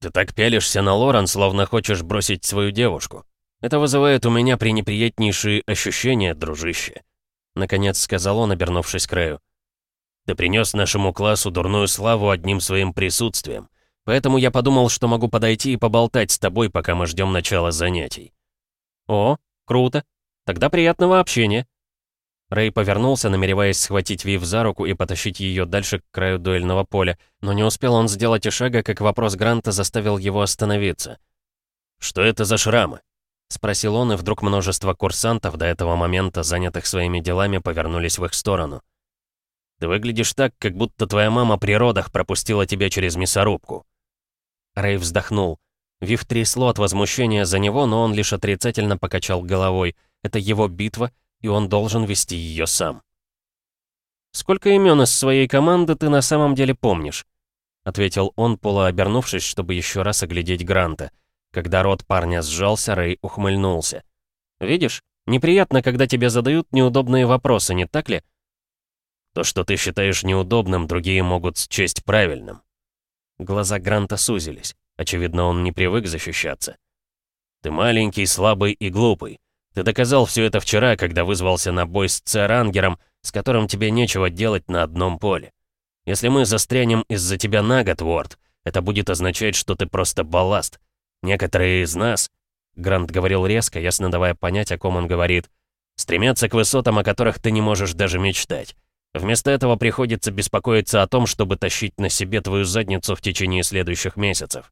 S1: «Ты так пялишься на Лорен, словно хочешь бросить свою девушку. Это вызывает у меня пренеприятнейшие ощущения, дружище», — наконец сказал он, обернувшись к Рэю. «Ты принес нашему классу дурную славу одним своим присутствием, поэтому я подумал, что могу подойти и поболтать с тобой, пока мы ждем начала занятий. «О, круто. Тогда приятного общения». Рэй повернулся, намереваясь схватить Вив за руку и потащить ее дальше к краю дуэльного поля, но не успел он сделать и шага, как вопрос Гранта заставил его остановиться. «Что это за шрамы?» — спросил он, и вдруг множество курсантов, до этого момента занятых своими делами, повернулись в их сторону. «Ты выглядишь так, как будто твоя мама при родах пропустила тебя через мясорубку». Рэй вздохнул. Вив трясло от возмущения за него, но он лишь отрицательно покачал головой. Это его битва, и он должен вести ее сам. «Сколько имен из своей команды ты на самом деле помнишь?» Ответил он, полуобернувшись, чтобы еще раз оглядеть Гранта. Когда рот парня сжался, Рэй ухмыльнулся. «Видишь, неприятно, когда тебе задают неудобные вопросы, не так ли?» «То, что ты считаешь неудобным, другие могут счесть правильным». Глаза Гранта сузились. Очевидно, он не привык защищаться. «Ты маленький, слабый и глупый. Ты доказал все это вчера, когда вызвался на бой с Церангером, с которым тебе нечего делать на одном поле. Если мы застрянем из-за тебя на год, Уорд, это будет означать, что ты просто балласт. Некоторые из нас...» Грант говорил резко, ясно давая понять, о ком он говорит. «Стремятся к высотам, о которых ты не можешь даже мечтать. Вместо этого приходится беспокоиться о том, чтобы тащить на себе твою задницу в течение следующих месяцев.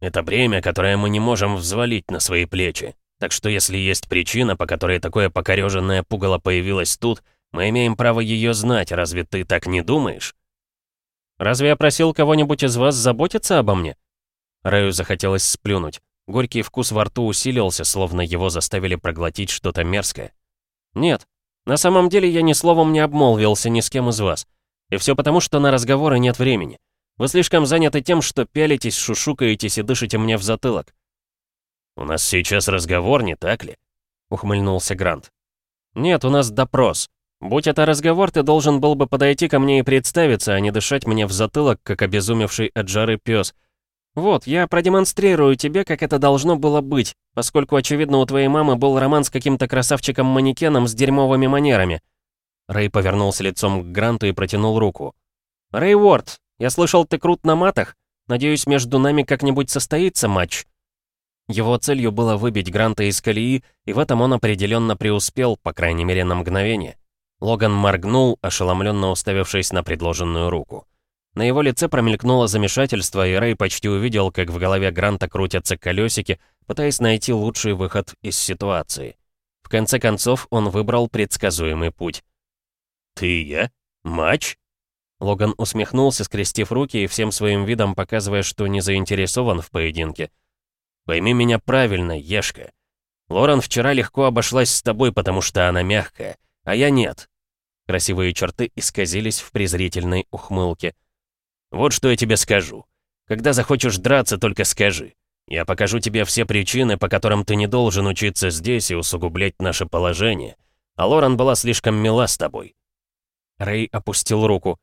S1: Это бремя, которое мы не можем взвалить на свои плечи. Так что если есть причина, по которой такое покореженное пугало появилось тут, мы имеем право ее знать, разве ты так не думаешь? Разве я просил кого-нибудь из вас заботиться обо мне? Рэю захотелось сплюнуть. Горький вкус во рту усилился, словно его заставили проглотить что-то мерзкое. Нет, на самом деле я ни словом не обмолвился ни с кем из вас. И все потому, что на разговоры нет времени. Вы слишком заняты тем, что пялитесь, шушукаетесь и дышите мне в затылок». «У нас сейчас разговор, не так ли?» — ухмыльнулся Грант. «Нет, у нас допрос. Будь это разговор, ты должен был бы подойти ко мне и представиться, а не дышать мне в затылок, как обезумевший от жары пес. Вот, я продемонстрирую тебе, как это должно было быть, поскольку, очевидно, у твоей мамы был роман с каким-то красавчиком-манекеном с дерьмовыми манерами». Рэй повернулся лицом к Гранту и протянул руку. «Рэй Уорд, я слышал, ты крут на матах. Надеюсь, между нами как-нибудь состоится матч». Его целью было выбить Гранта из колеи, и в этом он определенно преуспел, по крайней мере, на мгновение. Логан моргнул, ошеломленно уставившись на предложенную руку. На его лице промелькнуло замешательство, и Рэй почти увидел, как в голове Гранта крутятся колесики, пытаясь найти лучший выход из ситуации. В конце концов, он выбрал предсказуемый путь. «Ты и я? Матч?» Логан усмехнулся, скрестив руки и всем своим видом показывая, что не заинтересован в поединке. «Пойми меня правильно, Ешка. Лорен вчера легко обошлась с тобой, потому что она мягкая, а я нет». Красивые черты исказились в презрительной ухмылке. «Вот что я тебе скажу. Когда захочешь драться, только скажи. Я покажу тебе все причины, по которым ты не должен учиться здесь и усугублять наше положение. А Лорен была слишком мила с тобой».
S3: Рэй опустил руку.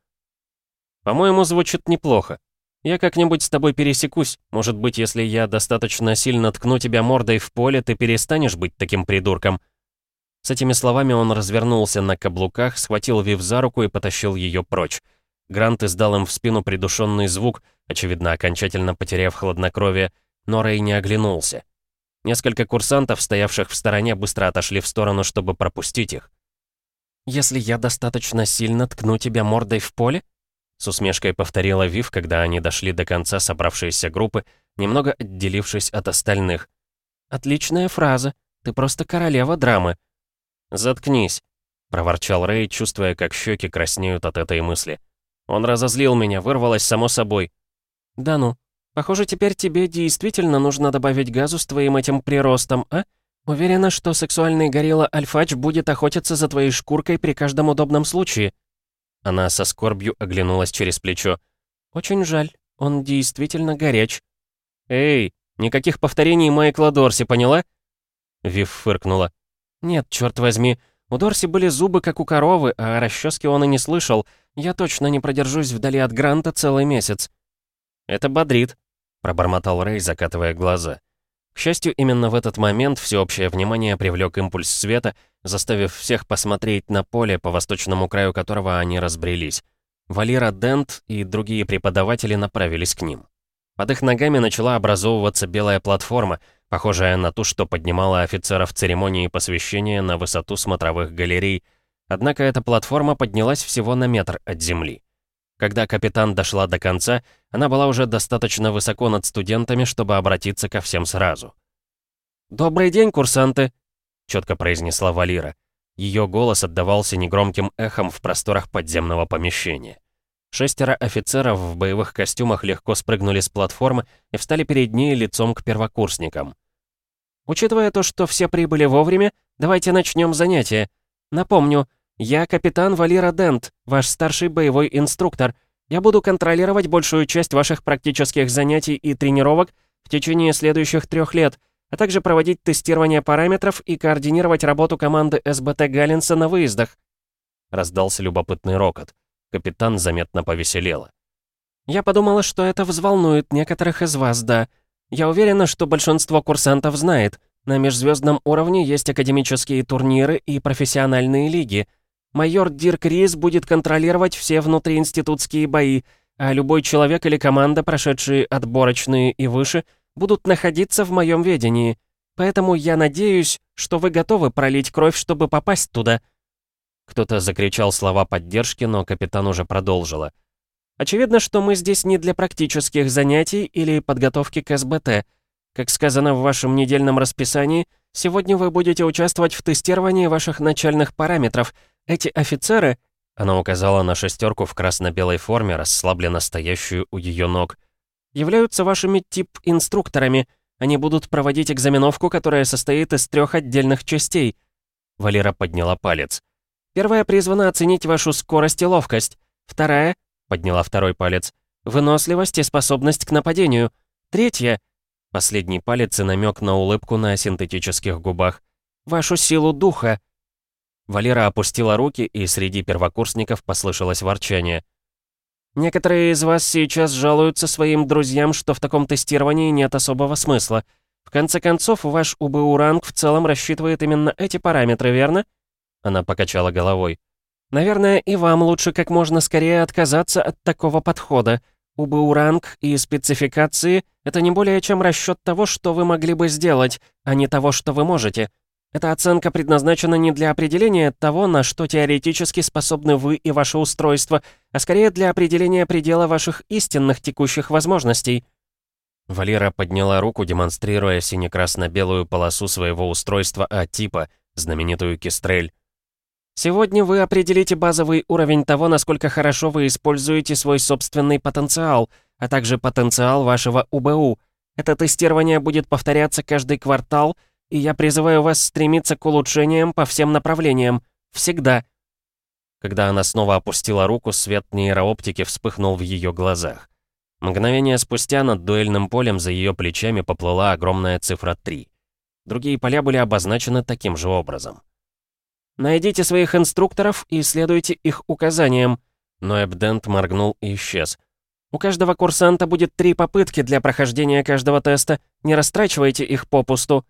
S3: «По-моему, звучит неплохо. Я как-нибудь с тобой пересекусь. Может быть, если я достаточно сильно ткну тебя мордой в поле, ты перестанешь быть таким придурком». С этими словами он развернулся на каблуках, схватил Вив за руку и потащил ее прочь. Грант издал им в спину придушенный звук, очевидно, окончательно потеряв хладнокровие, но Рэй не оглянулся. Несколько курсантов, стоявших в стороне, быстро отошли в сторону, чтобы пропустить их. «Если я достаточно сильно ткну тебя мордой в поле?» С усмешкой повторила Вив, когда они дошли до конца собравшейся группы, немного отделившись от остальных. «Отличная фраза. Ты просто королева драмы».
S1: «Заткнись», — проворчал Рэй, чувствуя, как щеки краснеют от этой мысли. «Он разозлил меня, вырвалось само собой».
S3: «Да ну. Похоже, теперь тебе действительно нужно добавить газу с твоим этим приростом, а? Уверена, что сексуальный горилла Альфач будет охотиться за твоей шкуркой при каждом удобном случае».
S1: Она со скорбью оглянулась через плечо.
S3: «Очень жаль, он действительно горяч».
S1: «Эй, никаких повторений Майкла Дорси, поняла?»
S3: Вив фыркнула. «Нет, черт возьми, у Дорси были зубы, как у коровы, а о расческе он и не слышал. Я точно не продержусь вдали от Гранта целый месяц».
S1: «Это бодрит», — пробормотал Рэй, закатывая глаза. К счастью, именно в этот момент всеобщее внимание привлек импульс света, заставив всех посмотреть на поле, по восточному краю которого они разбрелись. Валера Дент и другие преподаватели направились к ним. Под их ногами начала образовываться белая платформа, похожая на ту, что поднимала офицеров церемонии посвящения на высоту смотровых галерей. Однако эта платформа поднялась всего на метр от земли. Когда капитан дошла до конца, она была уже достаточно высоко над студентами, чтобы обратиться ко всем сразу.
S3: «Добрый день, курсанты!»
S1: — четко произнесла Валира. Ее голос отдавался негромким эхом в просторах подземного помещения. Шестеро офицеров в боевых костюмах легко спрыгнули с платформы и встали перед ней лицом к первокурсникам.
S3: «Учитывая то, что все прибыли вовремя, давайте начнем занятие. Напомню, «Я капитан Валера Дент, ваш старший боевой инструктор. Я буду контролировать большую часть ваших практических занятий и тренировок в течение следующих трех лет, а также проводить тестирование параметров и координировать работу команды СБТ Галлинса на выездах».
S1: Раздался любопытный рокот. Капитан заметно повеселела.
S3: «Я подумала, что это взволнует некоторых из вас, да. Я уверена, что большинство курсантов знает. На межзвездном уровне есть академические турниры и профессиональные лиги — Майор Дирк Рис будет контролировать все внутриинститутские бои, а любой человек или команда, прошедшие отборочные и выше, будут находиться в моем ведении. Поэтому я надеюсь, что вы готовы пролить кровь, чтобы попасть туда».
S1: Кто-то закричал слова поддержки, но капитан уже продолжила.
S3: «Очевидно, что мы здесь не для практических занятий или подготовки к СБТ. Как сказано в вашем недельном расписании, сегодня вы будете участвовать в тестировании ваших начальных параметров — эти офицеры...»
S1: Она указала на шестерку в красно-белой форме, расслабленно стоящую у ее ног.
S3: «Являются вашими тип-инструкторами. Они будут проводить экзаменовку, которая состоит из трех отдельных частей».
S1: Валера подняла палец.
S3: «Первая призвана оценить вашу скорость и ловкость. Вторая...» — подняла второй палец. «Выносливость и способность к нападению. Третья...» Последний палец и намек на улыбку на синтетических губах. «Вашу силу духа».
S1: Валера опустила руки, и среди первокурсников послышалось ворчание.
S3: «Некоторые из вас сейчас жалуются своим друзьям, что в таком тестировании нет особого смысла. В конце концов, ваш УБУ-ранг в целом рассчитывает именно эти параметры, верно?»
S1: Она покачала головой.
S3: Наверное, и вам лучше как можно скорее отказаться от такого подхода. УБУ-ранг и спецификации — это не более чем расчет того, что вы могли бы сделать, а не того, что вы можете. Эта оценка предназначена не для определения того, на что теоретически способны вы и ваше устройство, а скорее для определения предела ваших истинных текущих возможностей.
S1: Валера подняла руку, демонстрируя сине-красно-белую полосу своего устройства А-типа, знаменитую Кистрель.
S3: Сегодня вы определите базовый уровень того, насколько хорошо вы используете свой собственный потенциал, а также потенциал вашего УБУ. Это тестирование будет повторяться каждый квартал, и я призываю вас стремиться к улучшениям по всем направлениям. Всегда.
S1: Когда она снова опустила руку, свет нейрооптики вспыхнул в ее глазах. Мгновение спустя над дуэльным полем за ее плечами поплыла огромная цифра 3. Другие поля были обозначены таким же образом.
S3: «Найдите своих инструкторов и следуйте их указаниям».
S1: Но Эбдент моргнул и исчез.
S3: «У каждого курсанта будет три попытки для прохождения каждого теста. Не растрачивайте их попусту».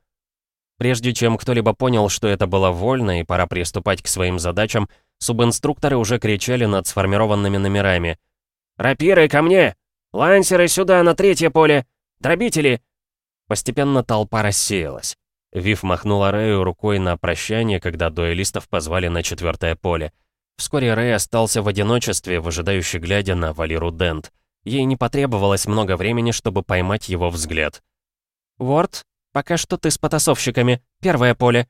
S1: Прежде чем кто-либо понял, что это было вольно и пора приступать к своим задачам, субинструкторы уже кричали над сформированными номерами.
S2: «Рапиры ко мне! Лансеры сюда, на третье поле! Дробители!»
S1: Постепенно толпа рассеялась. Вив махнула Рэю рукой на прощание, когда дуэлистов позвали на четвертое поле. Вскоре Рэй остался в одиночестве, выжидающе глядя на Валеру Дент. Ей не потребовалось много времени, чтобы поймать его взгляд.
S3: «Ворд, пока что ты с потасовщиками. Первое поле».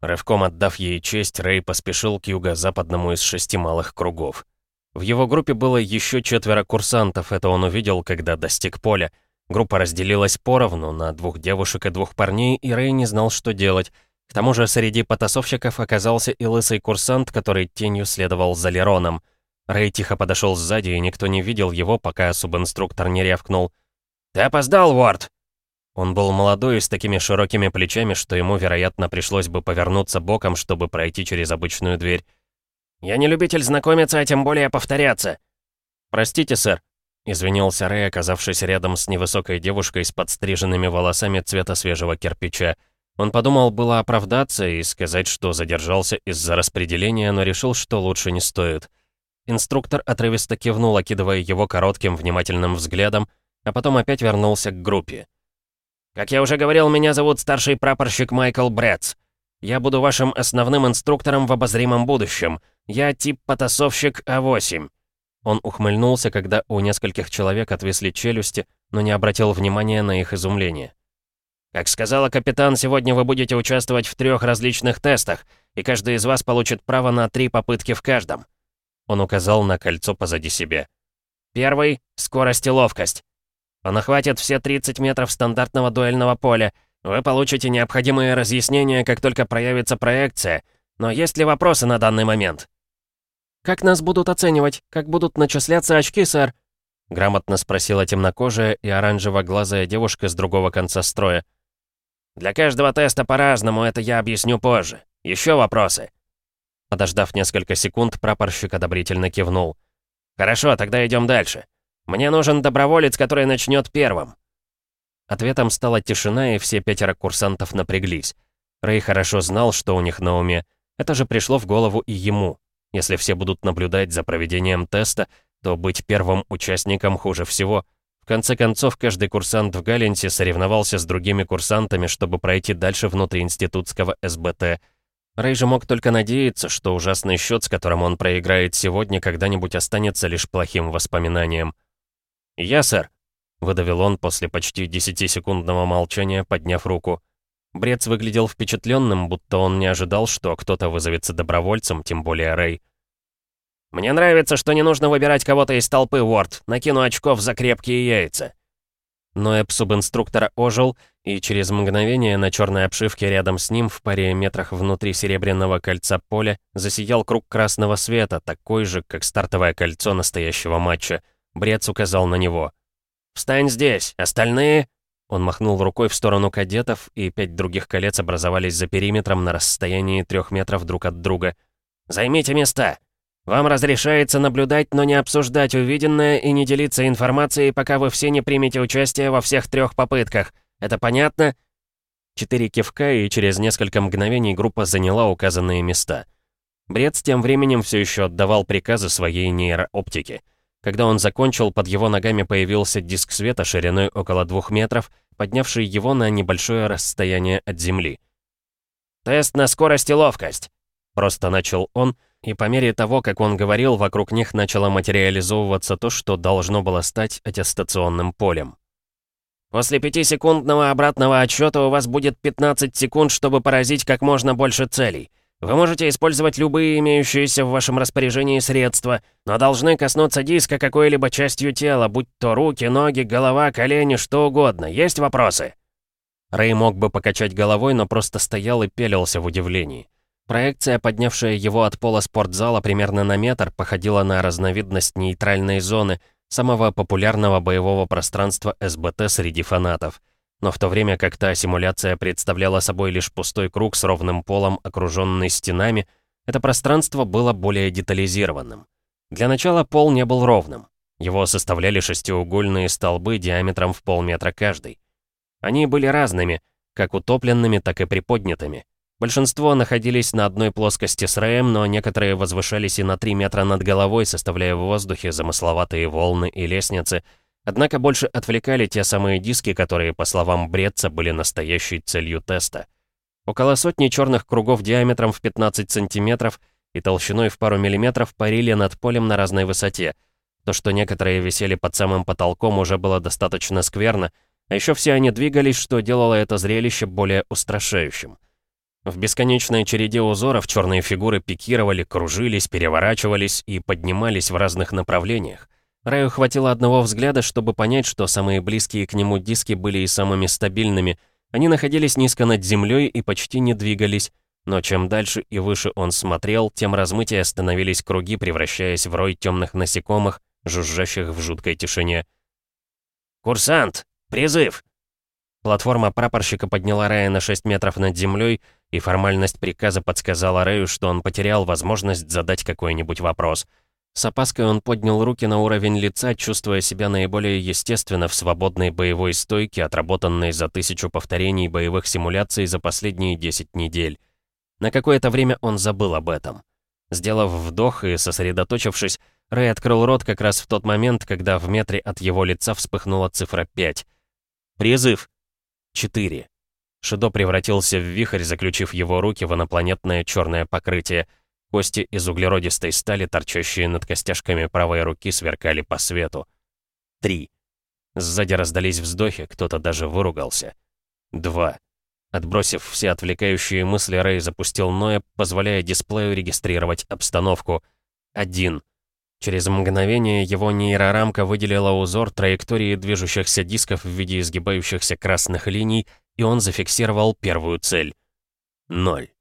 S1: Рывком отдав ей честь, Рэй поспешил к юго-западному из шести малых кругов. В его группе было еще четверо курсантов, это он увидел, когда достиг поля — Группа разделилась поровну на двух девушек и двух парней, и Рэй не знал, что делать. К тому же среди потасовщиков оказался и лысый курсант, который тенью следовал за Лероном. Рэй тихо подошел сзади, и никто не видел его, пока субинструктор не рявкнул.
S2: «Ты опоздал, Уорд!»
S1: Он был молодой и с такими широкими плечами, что ему, вероятно, пришлось бы повернуться боком, чтобы пройти через обычную дверь.
S2: «Я не любитель знакомиться, а тем более повторяться».
S1: «Простите, сэр», Извинился Рэй, оказавшись рядом с невысокой девушкой с подстриженными волосами цвета свежего кирпича. Он подумал было оправдаться и сказать, что задержался из-за распределения, но решил, что лучше не стоит. Инструктор отрывисто кивнул, окидывая его коротким внимательным взглядом, а потом опять вернулся к группе.
S2: «Как я уже говорил, меня зовут старший прапорщик Майкл Брэдс. Я буду вашим основным инструктором в обозримом будущем. Я тип потасовщик А8.
S1: Он ухмыльнулся, когда у нескольких человек отвисли челюсти, но не обратил внимания на их изумление.
S2: «Как сказала капитан, сегодня вы будете участвовать в трех различных тестах, и каждый из вас получит право на три попытки в каждом».
S1: Он указал на кольцо позади себя.
S2: «Первый — скорость и ловкость. Он охватит все 30 метров стандартного дуэльного поля. Вы получите необходимые разъяснения, как только проявится проекция. Но есть ли вопросы на данный момент?»
S3: «Как нас будут оценивать? Как будут начисляться очки, сэр?»
S1: Грамотно спросила темнокожая и оранжево-глазая девушка с другого конца строя.
S2: «Для каждого теста по-разному, это я объясню позже. Еще вопросы?»
S1: Подождав несколько секунд, прапорщик одобрительно кивнул.
S2: «Хорошо, тогда идем дальше. Мне нужен доброволец, который начнет первым».
S1: Ответом стала тишина, и все пятеро курсантов напряглись. Рэй хорошо знал, что у них на уме. Это же пришло в голову и ему. Если все будут наблюдать за проведением теста, то быть первым участником хуже всего. В конце концов, каждый курсант в Галенсе соревновался с другими курсантами, чтобы пройти дальше внутриинститутского СБТ. Рэй же мог только надеяться, что ужасный счет, с которым он проиграет сегодня, когда-нибудь останется лишь плохим воспоминанием. «Я, сэр», — выдавил он после почти 10-секундного молчания, подняв руку. Брец выглядел впечатленным, будто он не ожидал, что кто-то вызовется добровольцем, тем более Рэй.
S2: «Мне нравится, что не нужно выбирать кого-то из толпы, Уорд. Накину очков за крепкие яйца».
S1: Но эп-субинструктора ожил, и через мгновение на черной обшивке рядом с ним, в паре метрах внутри серебряного кольца поля, засиял круг красного света, такой же, как стартовое кольцо настоящего матча. Брец указал на него.
S2: «Встань здесь, остальные...»
S1: Он махнул рукой в сторону кадетов, и пять других колец образовались за периметром на расстоянии трех метров друг от друга.
S2: «Займите места! Вам разрешается наблюдать, но не обсуждать увиденное и не делиться информацией, пока вы все не примете участие во всех трех попытках. Это понятно?»
S1: Четыре кивка, и через несколько мгновений группа заняла указанные места. Брец тем временем все еще отдавал приказы своей нейрооптике. Когда он закончил, под его ногами появился диск света шириной около двух метров, поднявший его на небольшое расстояние от земли.
S2: «Тест на скорость и ловкость», — просто начал он,
S1: и по мере того, как он говорил, вокруг них начало материализовываться то, что должно было стать аттестационным полем.
S2: После пятисекундного обратного отсчета у вас будет 15 секунд, чтобы поразить как можно больше целей. Вы можете использовать любые имеющиеся в вашем распоряжении средства, но должны коснуться диска какой-либо частью тела, будь то руки, ноги, голова, колени, что угодно. Есть вопросы?»
S1: Рэй мог бы покачать головой, но просто стоял и пелился в удивлении. Проекция, поднявшая его от пола спортзала примерно на метр, походила на разновидность нейтральной зоны, самого популярного боевого пространства СБТ среди фанатов — но в то время как та симуляция представляла собой лишь пустой круг с ровным полом, окруженный стенами, это пространство было более детализированным. Для начала пол не был ровным. Его составляли шестиугольные столбы диаметром в полметра каждый. Они были разными, как утопленными, так и приподнятыми. Большинство находились на одной плоскости с Рэем, но некоторые возвышались и на 3 метра над головой, составляя в воздухе замысловатые волны и лестницы — Однако больше отвлекали те самые диски, которые, по словам Бретца, были настоящей целью теста. Около сотни черных кругов диаметром в 15 сантиметров и толщиной в пару миллиметров парили над полем на разной высоте. То, что некоторые висели под самым потолком, уже было достаточно скверно, а еще все они двигались, что делало это зрелище более устрашающим. В бесконечной череде узоров черные фигуры пикировали, кружились, переворачивались и поднимались в разных направлениях. Раю хватило одного взгляда, чтобы понять, что самые близкие к нему диски были и самыми стабильными. Они находились низко над землей и почти не двигались. Но чем дальше и выше он смотрел, тем размытее становились круги, превращаясь в рой темных насекомых, жужжащих в жуткой тишине.
S2: «Курсант! Призыв!»
S1: Платформа прапорщика подняла Рая на 6 метров над землей, и формальность приказа подсказала Рэю, что он потерял возможность задать какой-нибудь вопрос — с опаской он поднял руки на уровень лица, чувствуя себя наиболее естественно в свободной боевой стойке, отработанной за тысячу повторений боевых симуляций за последние 10 недель. На какое-то время он забыл об этом. Сделав вдох и сосредоточившись, Рэй открыл рот как раз в тот момент, когда в метре от его лица вспыхнула цифра 5. «Призыв!» 4. Шидо превратился в вихрь, заключив его руки в инопланетное черное покрытие — Кости из углеродистой стали, торчащие над костяшками правой руки, сверкали по свету. Три. Сзади раздались вздохи, кто-то даже выругался. Два. Отбросив все отвлекающие мысли, Рэй запустил Ноя, позволяя дисплею регистрировать обстановку. Один. Через мгновение его нейрорамка выделила узор траектории движущихся дисков в виде изгибающихся красных линий, и он зафиксировал первую цель. Ноль.